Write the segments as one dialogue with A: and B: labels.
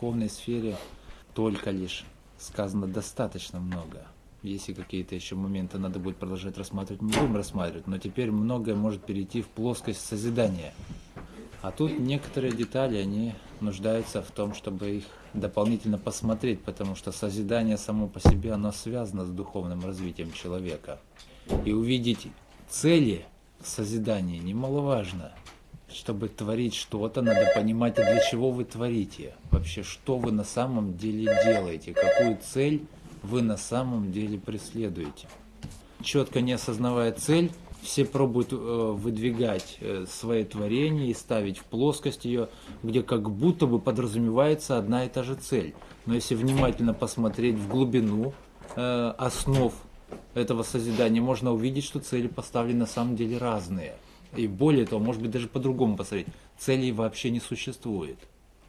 A: духовной сфере только лишь сказано достаточно много. Если какие-то еще моменты надо будет продолжать рассматривать, мы будем рассматривать, но теперь многое может перейти в плоскость созидания. А тут некоторые детали, они нуждаются в том, чтобы их дополнительно посмотреть, потому что созидание само по себе, оно связано с духовным развитием человека. И увидеть цели созидания немаловажно. Чтобы творить что-то, надо понимать, а для чего вы творите. Вообще, что вы на самом деле делаете, какую цель вы на самом деле преследуете. Четко не осознавая цель, все пробуют э, выдвигать э, свои творения и ставить в плоскость ее, где как будто бы подразумевается одна и та же цель. Но если внимательно посмотреть в глубину э, основ этого созидания, можно увидеть, что цели поставлены на самом деле разные. И более того, может быть даже по-другому посмотреть, целей вообще не существует.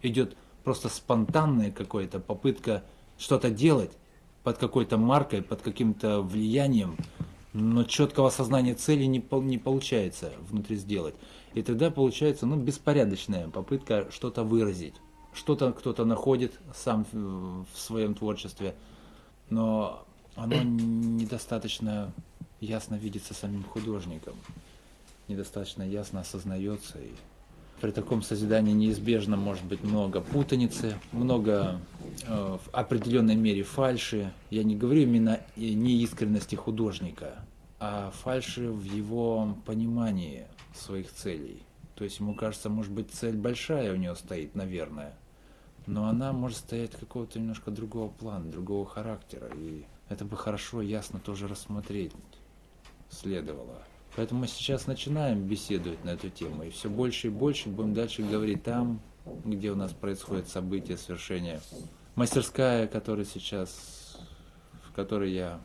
A: Идет просто спонтанная какая-то попытка что-то делать под какой-то маркой, под каким-то влиянием, но четкого осознания цели не, не получается внутри сделать. И тогда получается ну, беспорядочная попытка что-то выразить. Что-то кто-то находит сам в своем творчестве, но оно недостаточно ясно видится самим художником, недостаточно ясно осознается. И при таком созидании неизбежно может быть много путаницы, много э, в определенной мере фальши. Я не говорю именно неискренности художника, а фальши в его понимании своих целей. То есть ему кажется, может быть, цель большая у него стоит, наверное, но она может стоять какого-то немножко другого плана, другого характера. И это бы хорошо, ясно тоже рассмотреть следовало. Поэтому мы сейчас начинаем беседовать на эту тему, и все больше и больше будем дальше говорить там, где у нас происходят события, свершения. Мастерская, которая сейчас, в которой я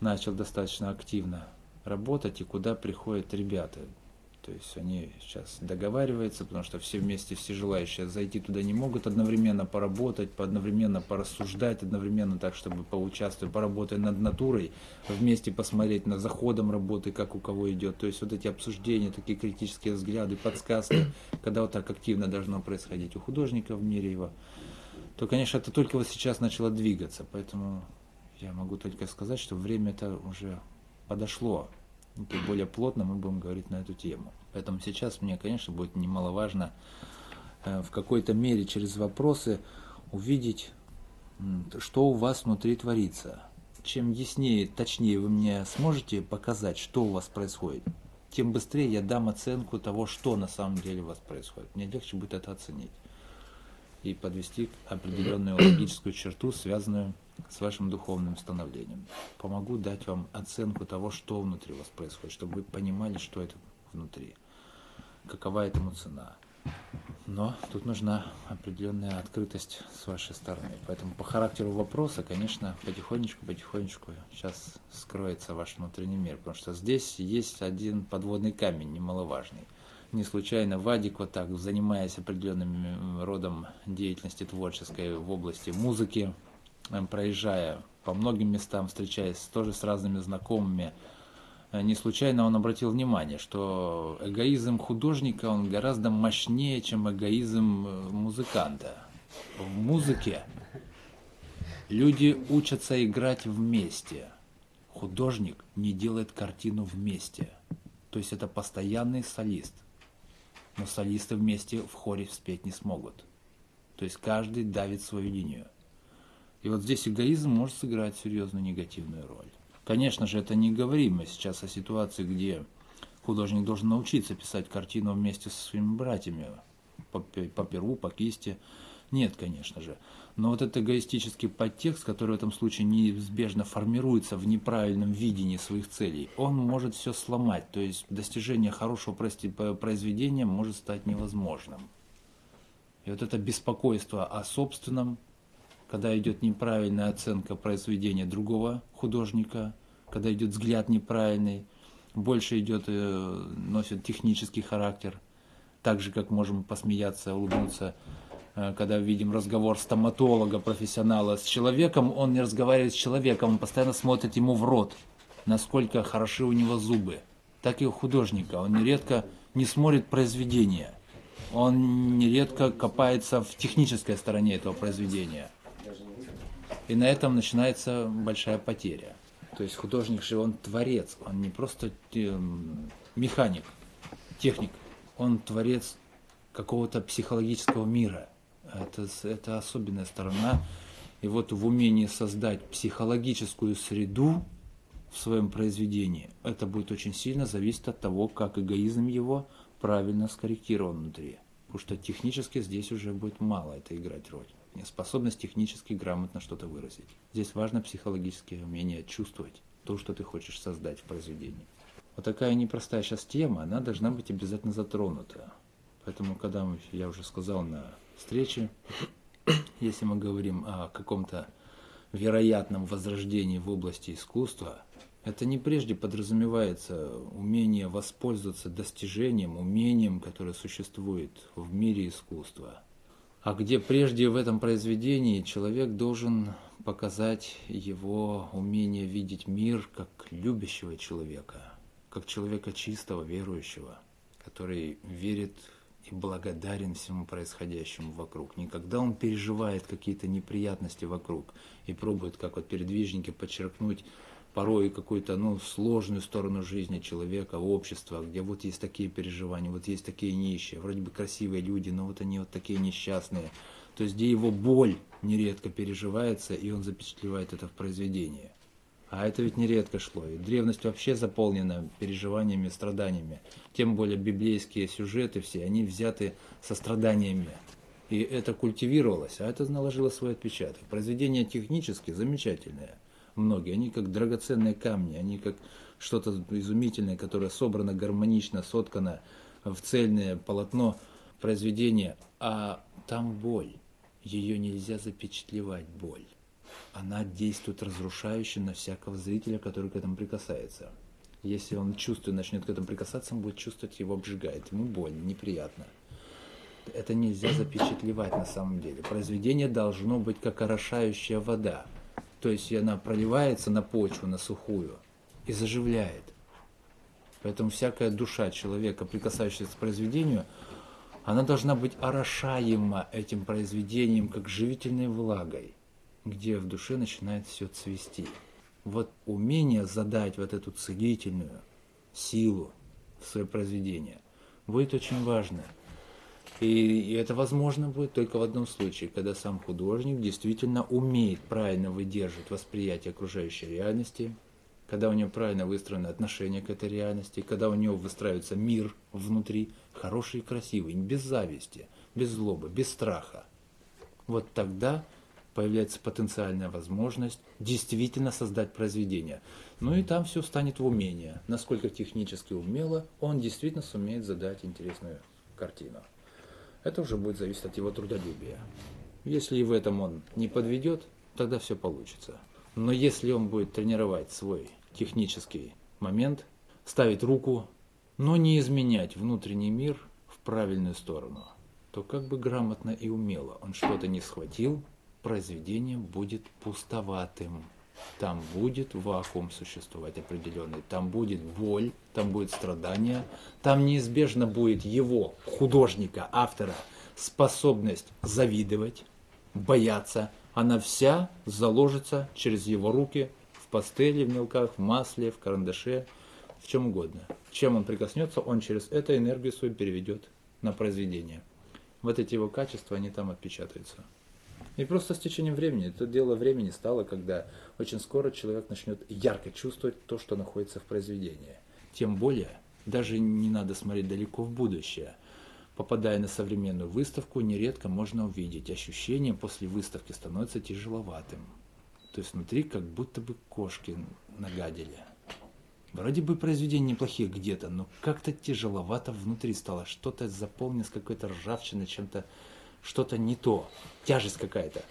A: начал достаточно активно работать, и куда приходят ребята, то есть они сейчас договариваются, потому что все вместе, все желающие зайти туда не могут одновременно поработать, одновременно порассуждать, одновременно так, чтобы поучаствовать, поработать над натурой, вместе посмотреть на заходом работы, как у кого идет. То есть вот эти обсуждения, такие критические взгляды, подсказки, когда вот так активно должно происходить у художника в мире его, то, конечно, это только вот сейчас начало двигаться. Поэтому я могу только сказать, что время это уже подошло и более плотно мы будем говорить на эту тему. Поэтому сейчас мне, конечно, будет немаловажно э, в какой-то мере через вопросы увидеть, что у вас внутри творится. Чем яснее, точнее вы мне сможете показать, что у вас происходит, тем быстрее я дам оценку того, что на самом деле у вас происходит. Мне легче будет это оценить и подвести определенную логическую черту, связанную с вашим духовным становлением. Помогу дать вам оценку того, что внутри вас происходит, чтобы вы понимали, что это внутри, какова этому цена. Но тут нужна определенная открытость с вашей стороны. Поэтому по характеру вопроса, конечно, потихонечку, потихонечку сейчас скроется ваш внутренний мир. Потому что здесь есть один подводный камень немаловажный. Не случайно Вадик вот так, занимаясь определенным родом деятельности творческой в области музыки, Эм, проезжая по многим местам, встречаясь тоже с разными знакомыми, э, не случайно он обратил внимание, что эгоизм художника, он гораздо мощнее, чем эгоизм э, музыканта. В музыке люди учатся играть вместе. Художник не делает картину вместе. То есть это постоянный солист. Но солисты вместе в хоре спеть не смогут. То есть каждый давит свою линию. И вот здесь эгоизм может сыграть серьезную негативную роль. Конечно же, это не говорим мы сейчас о ситуации, где художник должен научиться писать картину вместе со своими братьями по, по перу, по кисти. Нет, конечно же. Но вот этот эгоистический подтекст, который в этом случае неизбежно формируется в неправильном видении своих целей, он может все сломать. То есть достижение хорошего произведения может стать невозможным. И вот это беспокойство о собственном когда идет неправильная оценка произведения другого художника, когда идет взгляд неправильный, больше идет, э, носит технический характер, так же, как можем посмеяться, улыбнуться, когда видим разговор стоматолога, профессионала с человеком, он не разговаривает с человеком, он постоянно смотрит ему в рот, насколько хороши у него зубы. Так и у художника, он нередко не смотрит произведения, он нередко копается в технической стороне этого произведения. И на этом начинается большая потеря. То есть художник же он творец, он не просто эм, механик, техник, он творец какого-то психологического мира. Это, это особенная сторона. И вот в умении создать психологическую среду в своем произведении, это будет очень сильно зависеть от того, как эгоизм его правильно скорректирован внутри. Потому что технически здесь уже будет мало это играть роль. Способность технически грамотно что-то выразить. Здесь важно психологическое умение чувствовать то, что ты хочешь создать в произведении. Вот такая непростая сейчас тема, она должна быть обязательно затронута. Поэтому, когда мы, я уже сказал на встрече, если мы говорим о каком-то вероятном возрождении в области искусства, это не прежде подразумевается умение воспользоваться достижением, умением, которое существует в мире искусства. А где прежде в этом произведении человек должен показать его умение видеть мир как любящего человека, как человека чистого, верующего, который верит и благодарен всему происходящему вокруг. Не когда он переживает какие-то неприятности вокруг и пробует, как вот передвижники, подчеркнуть порой какую-то ну, сложную сторону жизни человека, общества, где вот есть такие переживания, вот есть такие нищие, вроде бы красивые люди, но вот они вот такие несчастные. То есть где его боль нередко переживается, и он запечатлевает это в произведении. А это ведь нередко шло. И древность вообще заполнена переживаниями, страданиями. Тем более библейские сюжеты все, они взяты со страданиями. И это культивировалось, а это наложило свой отпечаток. Произведения технически замечательные – многие. Они как драгоценные камни, они как что-то изумительное, которое собрано гармонично, соткано в цельное полотно произведения. А там боль. Ее нельзя запечатлевать, боль. Она действует разрушающе на всякого зрителя, который к этому прикасается. Если он чувствует, начнет к этому прикасаться, он будет чувствовать, его обжигает, ему больно, неприятно. Это нельзя запечатлевать на самом деле. Произведение должно быть как орошающая вода – то есть она проливается на почву, на сухую, и заживляет. Поэтому всякая душа человека, прикасающаяся к произведению, она должна быть орошаема этим произведением, как живительной влагой, где в душе начинает все цвести. Вот умение задать вот эту целительную силу в свое произведение будет очень важно – и, это возможно будет только в одном случае, когда сам художник действительно умеет правильно выдерживать восприятие окружающей реальности, когда у него правильно выстроено отношение к этой реальности, когда у него выстраивается мир внутри, хороший и красивый, без зависти, без злобы, без страха. Вот тогда появляется потенциальная возможность действительно создать произведение. Ну и там все станет в умение. Насколько технически умело, он действительно сумеет задать интересную картину. Это уже будет зависеть от его трудолюбия. Если в этом он не подведет, тогда все получится. Но если он будет тренировать свой технический момент, ставить руку, но не изменять внутренний мир в правильную сторону, то как бы грамотно и умело он что-то не схватил, произведение будет пустоватым. Там будет вакуум существовать определенный, там будет боль, там будет страдание, там неизбежно будет его, художника, автора, способность завидовать, бояться. Она вся заложится через его руки в пастели, в мелках, в масле, в карандаше, в чем угодно. Чем он прикоснется, он через эту энергию свою переведет на произведение. Вот эти его качества, они там отпечатаются. И просто с течением времени, это дело времени стало, когда очень скоро человек начнет ярко чувствовать то, что находится в произведении. Тем более, даже не надо смотреть далеко в будущее. Попадая на современную выставку, нередко можно увидеть, ощущение после выставки становится тяжеловатым. То есть внутри как будто бы кошки нагадили. Вроде бы произведения неплохие где-то, но как-то тяжеловато внутри стало. Что-то заполнено с какой-то ржавчиной, чем-то что-то не то, тяжесть какая-то.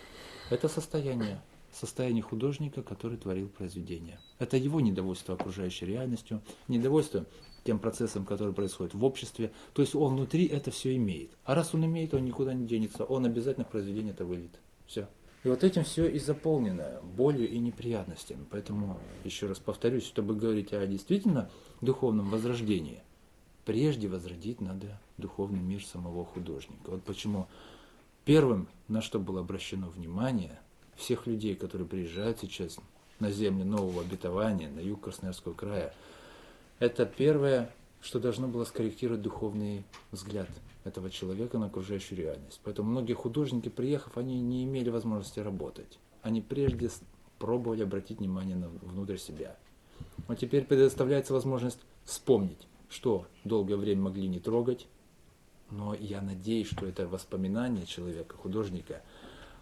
A: Это состояние, состояние художника, который творил произведение. Это его недовольство окружающей реальностью, недовольство тем процессом, который происходит в обществе. То есть он внутри это все имеет. А раз он имеет, он никуда не денется, он обязательно в произведение это выльет. Все. И вот этим все и заполнено болью и неприятностями. Поэтому, еще раз повторюсь, чтобы говорить о действительно духовном возрождении, прежде возродить надо духовный мир самого художника. Вот почему первым, на что было обращено внимание всех людей, которые приезжают сейчас на землю нового обетования, на юг Красноярского края, это первое, что должно было скорректировать духовный взгляд этого человека на окружающую реальность. Поэтому многие художники, приехав, они не имели возможности работать. Они прежде пробовали обратить внимание на, внутрь себя. Но теперь предоставляется возможность вспомнить, что долгое время могли не трогать, но я надеюсь, что это воспоминание человека, художника,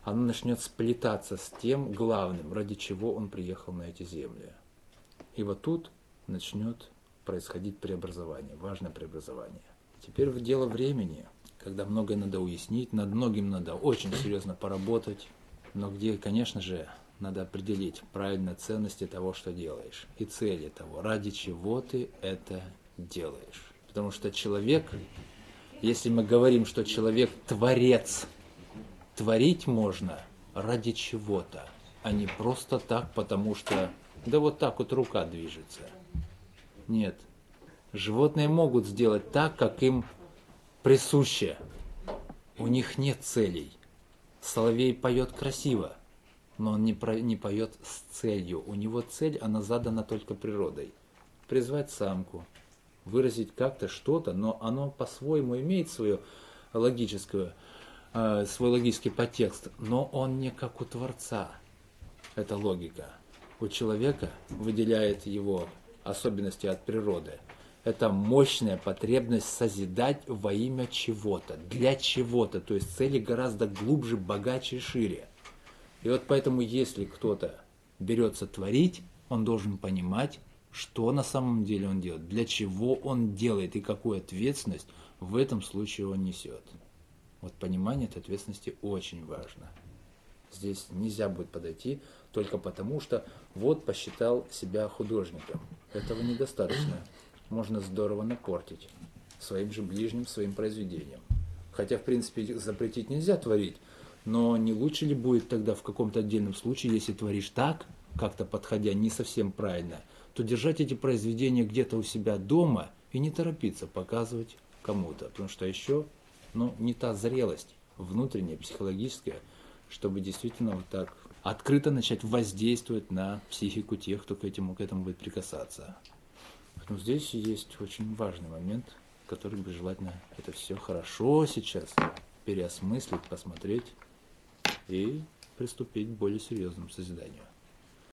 A: оно начнет сплетаться с тем главным, ради чего он приехал на эти земли. И вот тут начнет происходить преобразование, важное преобразование. Теперь дело времени, когда многое надо уяснить, над многим надо очень серьезно поработать, но где, конечно же, надо определить правильно ценности того, что делаешь, и цели того, ради чего ты это делаешь. Потому что человек, если мы говорим, что человек творец, творить можно ради чего-то, а не просто так, потому что да вот так вот рука движется. Нет. Животные могут сделать так, как им присуще. У них нет целей. Соловей поет красиво, но он не, про, не поет с целью. У него цель, она задана только природой. Призвать самку, выразить как-то что-то, но оно по-своему имеет свою логическую, э, свой логический подтекст, но он не как у Творца. Это логика. У человека выделяет его особенности от природы. Это мощная потребность созидать во имя чего-то, для чего-то, то есть цели гораздо глубже, богаче и шире. И вот поэтому, если кто-то берется творить, он должен понимать, что на самом деле он делает, для чего он делает и какую ответственность в этом случае он несет. Вот понимание этой ответственности очень важно. Здесь нельзя будет подойти только потому, что вот посчитал себя художником. Этого недостаточно. Можно здорово напортить своим же ближним, своим произведением. Хотя, в принципе, запретить нельзя творить, но не лучше ли будет тогда в каком-то отдельном случае, если творишь так, как-то подходя не совсем правильно, то держать эти произведения где-то у себя дома и не торопиться показывать кому-то. Потому что еще ну, не та зрелость внутренняя, психологическая, чтобы действительно вот так открыто начать воздействовать на психику тех, кто к этому, к этому будет прикасаться. Поэтому здесь есть очень важный момент, который бы желательно это все хорошо сейчас переосмыслить, посмотреть и приступить к более серьезному созиданию.